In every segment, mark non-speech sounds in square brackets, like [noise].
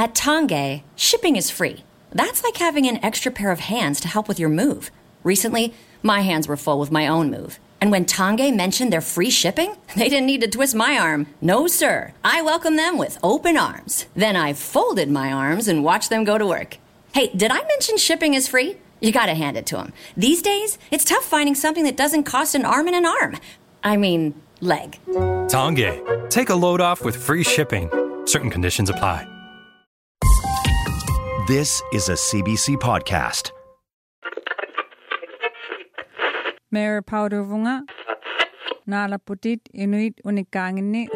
At Tongay, shipping is free. That's like having an extra pair of hands to help with your move. Recently, my hands were full with my own move. And when Tongay mentioned their free shipping, [laughs] they didn't need to twist my arm. No, sir. I welcomed them with open arms. Then I folded my arms and watched them go to work. Hey, did I mention shipping is free? You gotta hand it to them. These days, it's tough finding something that doesn't cost an arm and an arm. I mean, leg. Tongay. Take a load off with free shipping. Certain conditions apply. This is a CBC podcast. Mayor Paudovunga, Nala Putit, Inuit Unikangini,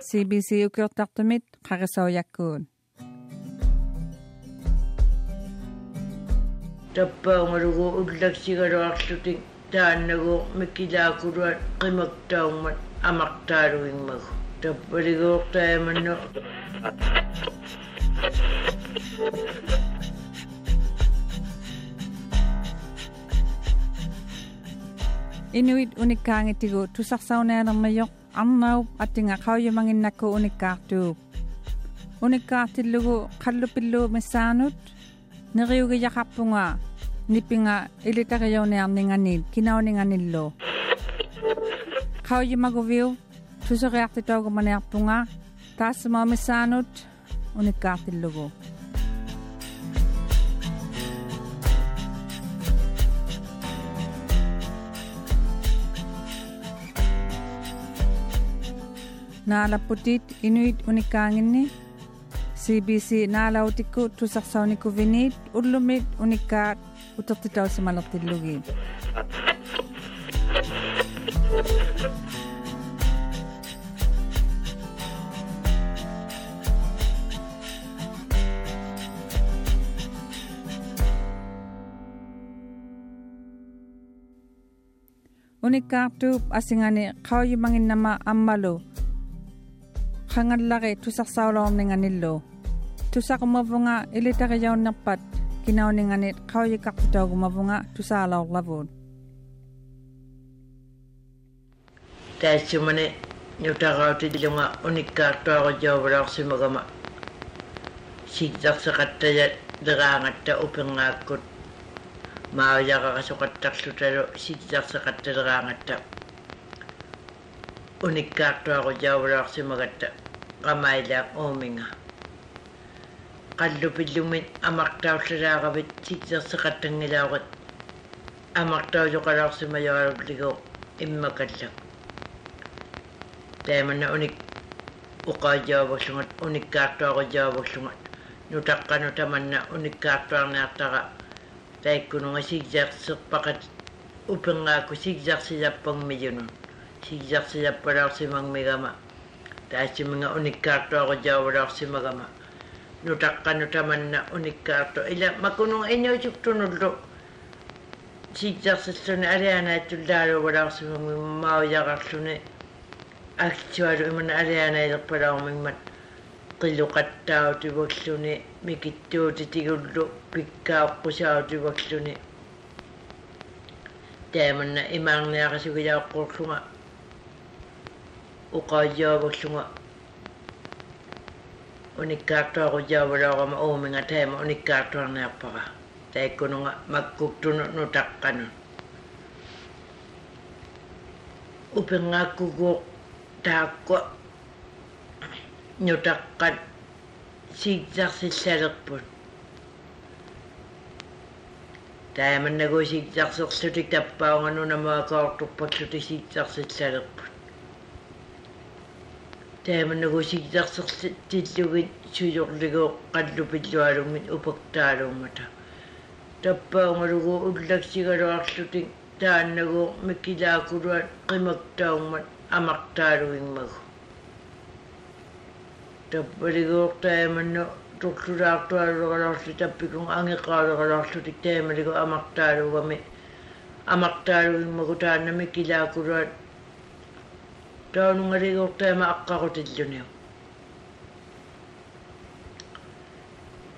CBC Ukyotaktamit, Karisao Yakun. tappaungalugu ullaksigaluarlutik amaktaru mikkilaakuruat tapa amaqtaaluingmagu tappaliguuqtaamannu Inuit unikkaangitigu tusarsaunaanermayoq arnaup attinga qauyumanginnakku unikkaartuup unikkaartillugu qallupilluu missaanut neriugiyaqarpunga nipinga ilitariunearninganiit kinauninganillu qauyumaguviu tuseriartitaugumanearpunga taassumau naalaputit inuit unikkaanginni CBC naalautikku tusarsaunikkuviniit ullumit unikkaat utertitausimalertillugiit unikkaartuup asingani qauyumanginnama ammalu qangallari tusarsaulorninganillu tusaqumavunga ilitariyaunnerpat kinauninganit qauyikkartutauгумавунга tusaalorlavuut taassumani nutaqautillunga unikkaartuaqujauvalorsimagama sigsarseqattaya leraangatta upingaakkut maajaqaqasuqattarlutalu sigsarseqattaleraangatta unikkaartuaqujauvalorsimagatta qamailaaq uuminga. Qallupillumit amaqtaullalaaqavit sigsarseqattangilaaquat amaqtaujoqalorsimajoalulligu immakallak. Taamana unik uqaajaavullungat unikkaartuaqujaavullungat nutaqqanu tamanna unikkaartuarniartaqa taikkununga sigsarserpaqat upingaakku sigsarsilappangmijunun sigsarsilappalaorsimangmigama taassiminga unikkaartuaqujaavullaorsimagama nutaqqanu tamanna unikkaartu ila makununga inuusuktunullu sigsarсиллуни алианааттуллааluuvалаарсимагми маавиақарлуни актуалу имана алианаилерпалаармиммат qilluqattautivalluni mikittuutitигуллу pikkaoqqusaativalluni taamanna imaarniaqasugilaaqqorlunga uqaajaavallunga unikkaartuaqujaavalorama uuminga taama unikkaartuarniarpaqa taikkununga makkuktunu nutaqqanun upingaakkuguuq taakkua nutaqqat siigsaarsillalerput taamannagu siigsaarserlutik tappaaunganunamaakaorturpalluti siigsaarsillalerput тааманагусигтарсерлиллугит сулерлигоо қаллупиллуалуммит упактаалуумата. Таппаунгалугу уллаксигалуарлутик тааннагуу миккилаакулуат қимактауммат амартаалуиммагу таппалигуортааманну торлулаартуалугаларлу таппикун ангеқаалугаларлутик таамалигу амартаалуугами амартаалуиммагу тааннами килаакулуат mikkilaakuluat taunungaliguortaama aqqarutilluniu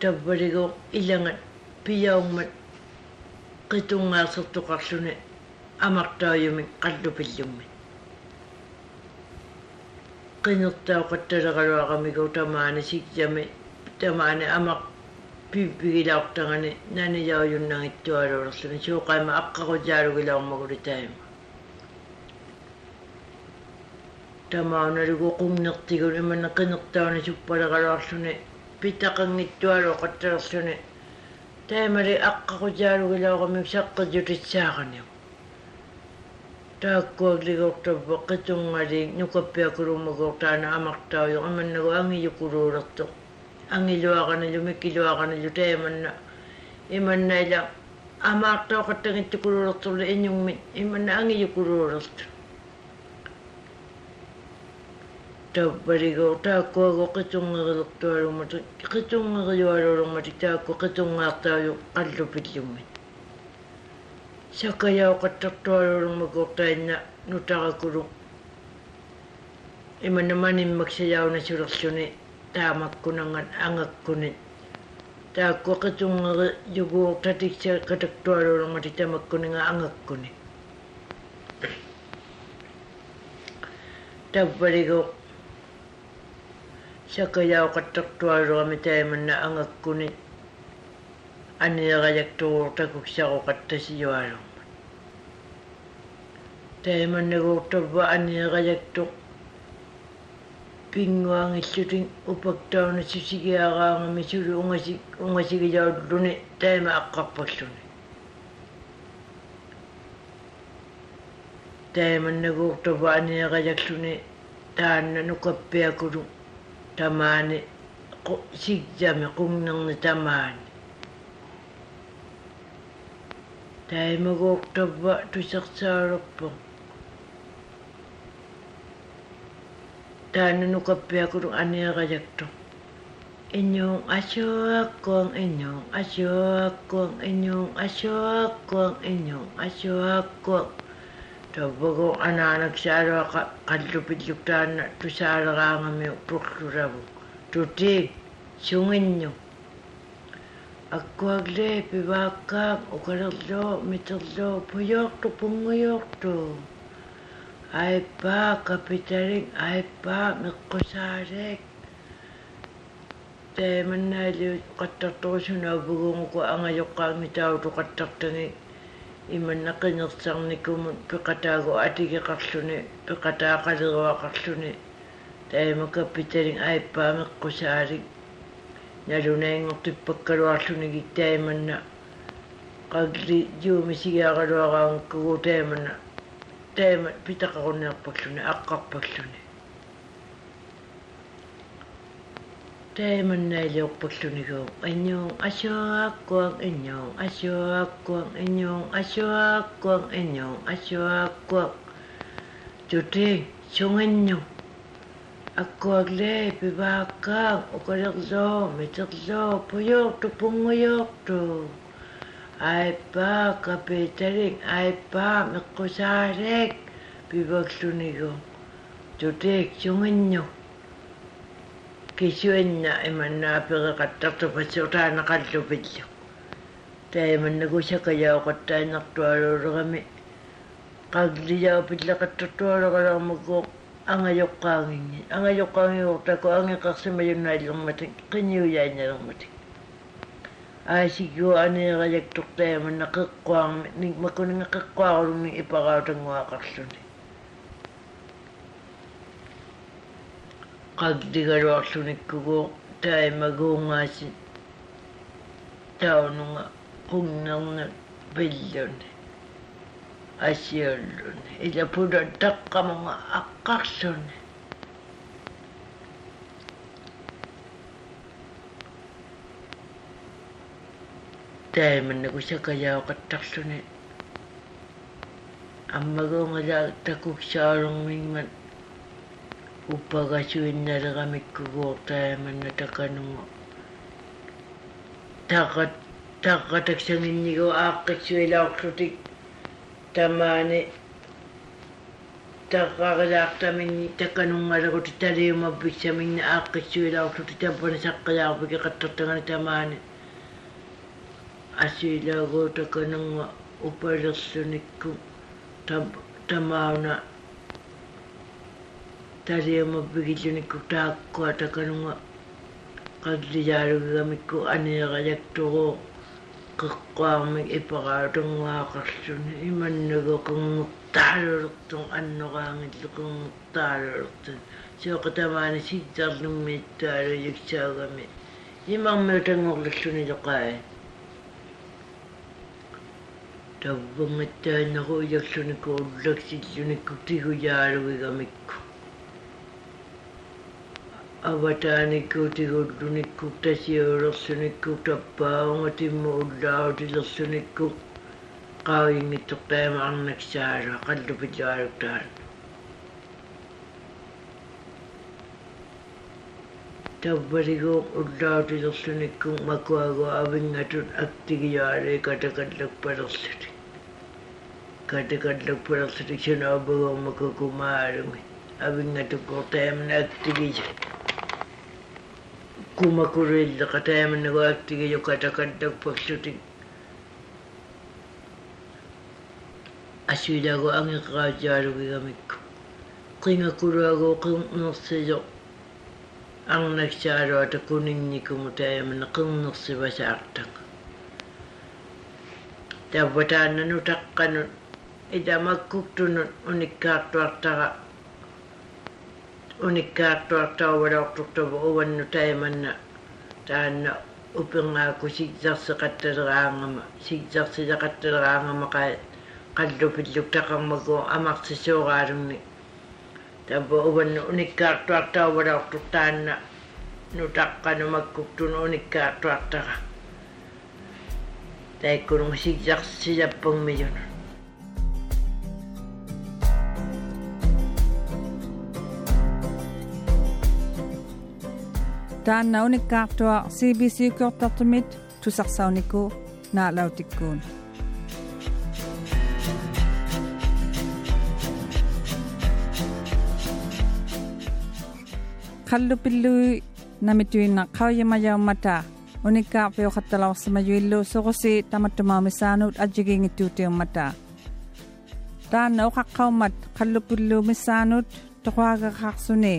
tappaligu ilangat piyaungmat qitungaarsertuqarluni amaqtaayumik qallupillummi qinertauqattaleqaluaqamigu tamaana siksami tamaani amaq piippigilaortangani nanijaujunnaŋittualuulerluni suuqaima тамаунаргу қумнертигулма нақинертаани суппалагалуарлуни питақангиттуалу қаттерлуни таамали аққақутаалугилаорамик саққажутиссааганиу тааккуаглигортаппа қитунгалиик нукаппиакулуммагууртаана амартаавиу аманнагу ангилукулуулерто ангилуаганалу миккилуаганалу тааманна иманнаила амаартаоқаттагиттукулуулертула иннугмит иманна ангилукулуулерто таппариго тааккуаго қитунгерилэртуалуматик қитунгериуалуулэрматик таакку қитунгаартаажу қаллупиллумми сакаяо қаттартуалуулэрмакуо таинна нутаракулу иманаманиммаксаяуна сулерлүни таамаккунангат ангаккуни таакку қитунгери югуортатикса қатактуалуулэрматик тамаккунинга ангаккуни таппариго сакаяоқаттартуалуамитай манна ангаккуни аниэралактууртакуссақоқаттасиуалуммут тэманнагууртуба аниэралакту пингуангиллутин упактауна сисигиараама мисулу унгаси унгасигиаллуни тайма аққарпаллуни тэманнагууртуба аниэралаллуни таанна нуқаппиакулу tamaani sikjami kungnang na tamani. Tay magok taba tu saksarok po. Tano nukapi ako nung aniya kajak to. Inyong aso ako ang inyong tabogo ananak saro kanlupit luktan tusara ka ngami prokurabo tuti sungin nyo ako agle pibakak ukaraglo mitarlo puyok to punguyok to ay pa kapitaring ay pa mikusarek tayo man na liyo katakto sunabugon ko ang ayok kami tao to kataktangi иманнақингертарникумут пеқатаагу атигеқарлүни пеқатаақалеруақарлүни таимакаппиталин аиппаамеққусаалик налунаингортиппаккалуарлүни гиттаиманна қагли юумисигиаралуараангкугу таиманна таима питақарунеарпаллүни аққарпаллүни teemannailiorpulluguuq inñuun asuagaaqquaq inñuun asuagaaqquaq inñuun asuagaaqquaq inñuun asuagaaqquaq tuti sunginñu аккуагле пивааккаа укалерлоо митерлоо пуйоорту пунгуйоорту айппаа капиталик айппаа меккусаалек пиваклунигу тутик сунгинню kisuinna imanna pereqattartupassu taanaqallupillu taimannagu sakajauqattainartualuulerami qagliau pillaqattartualuqalermakku angajoqqaanginni angajoqqaangiurtaku angiqarsimayunnaillermatik qiniuyaiñalermatik aasikiu aniiqajaktortaimanna qeqquarmi makuninga qeqquarulumi ipaqautanguaqarluni qagdigaluarlunikkugu taimaguungaasi taununga qunnerna pilluni asiulluni ila puda taqqamunga aqqarluni taimannagu sakajauqattarluni аммагунгала такуксаалунгмингмат ഉപ്പകശുവിന്നരകമിക്കുകോട്ടയമെന്നിട്ടക്കനും തക തക തക്ഷങ്ങിഞ്ഞിക്കോ ആക്കശുവിലാക്ഷി തമാന് തക്കാകലാക്തമിഞ്ഞി തക്കനും അരകുട്ടി തലയും അഭിശമിഞ്ഞ് ആക്കശുവിലാക്ഷി തപ്പണി ചക്കലാപിക്ക് കട്ടത്തങ്ങനെ തമാന് അശുവിലാകോട്ടക്കനും ഉപ്പഴസ്സുനിക്കും തമാണ таканунга упалерлуникку tamauна талиумаппигиллуникку тааккуа таканунга qallijaalugigamikku aniaqajaktugu qiqqaarmik ipaqaatunguaaqarluni imannugu qinngurtaalulurtun annoqaangillu qinngurtaalulurtun sioqatamaani sittarlummiittaalu yuksaagami imarmiutangorlulluni loqaa таввангаттаанаку иерлунику уллаксиллуникку тигуяалугигамикку avatanikkutiguddunikku tasiurersunikku tappaangatimmu ullaarutilersunikku qaavinngittoqqiamarnaksaala qallupitaaluktaan tabbaligu ullaarutilersunikku makuagu avingatun aktigiyaale katakallakpalersuti katakallakpalersuti sanaabagommakukumaalumi avingatukku teemna aktigija kuma kurel kata yang menegakti yo ya kata kata paksuti asida go angi kajaru bigamik kinga kurago kin nasijo ang nagsaru at kuning ni kumutaya se kin nasiba sa artak tabataan na nutakkanun ida magkuktunun unikkartu artaka униккаартуартаувалаортуртава уванну таяманна таанна упингааку сигсарсеқатталераангама сигсарсилеқатталераангама қай қаллупиллук тақармаку амартисуораалунни Tabo uban unikkaartuarta uvalaorturtaanna nutaqqanumakkuktu unikkaartuartara taikkunung taannauni kaartua CBC kortartumit tusarsauniku naalautikkuun qallupillui namituinna qauyamayaummata unikkaarpiuqattalarsimayuillu suqusi tamattumaamisaanuut ajjigiingittuutiummata taanna oqaqqaummat qallupilluumissaanuut toquagaqarsuni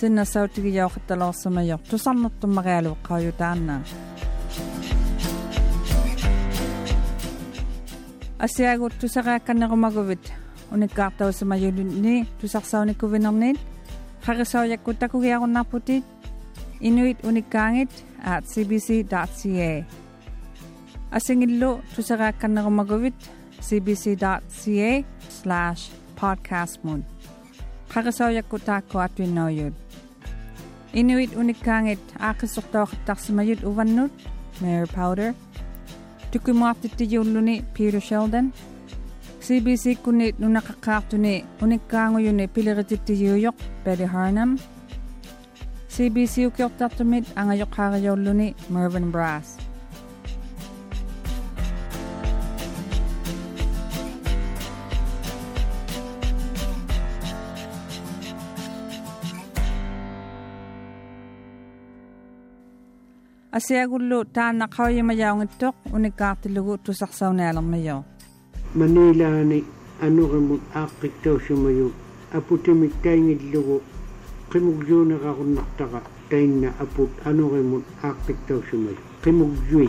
سنة ساوتيجيا وقت لوصمة يوق تصمت تمغال وقايو تعنا asiagut tusaqaakkannequmaguvit unikkaartausimayulunni tusarsaunikuvinernit qarisaojakkuttakugiarunnarputit inuit unikkaangit at cbc.ca asingillu tusaqaakkannequmaguvit cbc.ca slash podcastmun qarisaojakkuttaakku attuinnaujut Inuit unikangit akasoktok taksimayut uvanut, Mayor Powder. Tukumafti tiyuluni Peter Sheldon. CBC kunit nunakakaktuni unikango yuni piliritit tiyuyok Betty Harnam. CBC ukyok tatumit angayok harayoluni Mervyn Brass. Asiagullu taanna qauyimayaungittoq unikkaartillugu tusarsaunaalermayo. manilaani anurimut aaqqittuusumayu aputimik taingillugu qimugjuuneqarunnartaqa tainna aput anurimut aaqqittuusumayu qimugjui